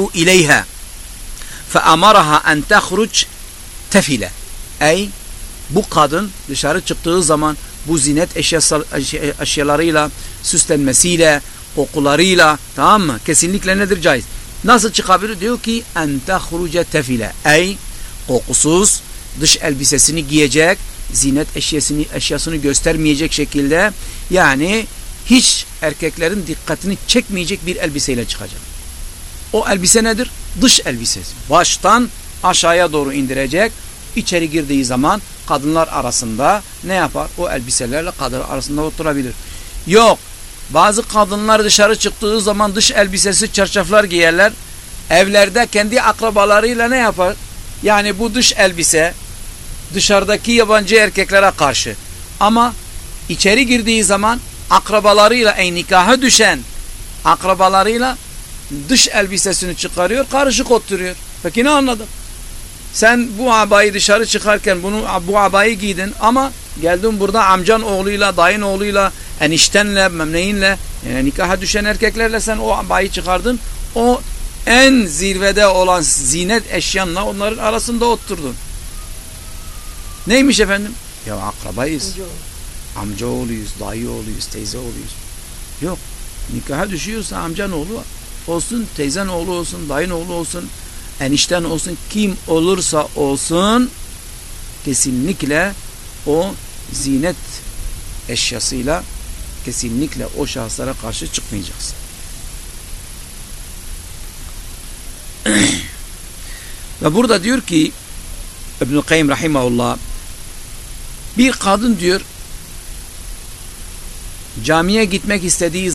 yed'u ileyha فأمرها أن تخرج tefile. Ey bu kadın dışarı çıktığı zaman bu zinet eşyası, eşyalarıyla, süslenmesiyle, kokularıyla tamam mı? Kesinlikle nedir caiz? Nasıl çıkabilir? Diyor ki en tehruce tefile. Ey kokusuz dış elbisesini giyecek, zinet eşyasını, eşyasını göstermeyecek şekilde yani hiç erkeklerin dikkatini çekmeyecek bir elbiseyle çıkacak. O elbise nedir? Dış elbisesi. Baştan aşağıya doğru indirecek. İçeri girdiği zaman kadınlar arasında ne yapar? O elbiselerle kadın arasında oturabilir. Yok. Bazı kadınlar dışarı çıktığı zaman dış elbisesi çarşaflar giyerler. Evlerde kendi akrabalarıyla ne yapar? Yani bu dış elbise dışarıdaki yabancı erkeklere karşı. Ama içeri girdiği zaman akrabalarıyla ey nikaha düşen akrabalarıyla dış elbisesini çıkarıyor, karışık oturuyor. Peki ne anladık? Sen bu abayı dışarı çıkarken bunu bu abayı giydin ama geldin burada amcan oğluyla, dayın oğluyla, eniştenle, memneyinle, yani nikaha düşen erkeklerle sen o abayı çıkardın. O en zirvede olan zinet eşyanla onların arasında oturdun. Neymiş efendim? Ya akrabayız. Amca oğluyuz, dayı oğluyuz, teyze oğluyuz. Yok. Nikaha düşüyorsa amcan oğlu olsun, teyzen oğlu olsun, dayın oğlu olsun, enişten olsun, kim olursa olsun kesinlikle o zinet eşyasıyla kesinlikle o şahıslara karşı çıkmayacaksın. Ve burada diyor ki İbn-i Kayyum Rahimahullah bir kadın diyor camiye gitmek istediği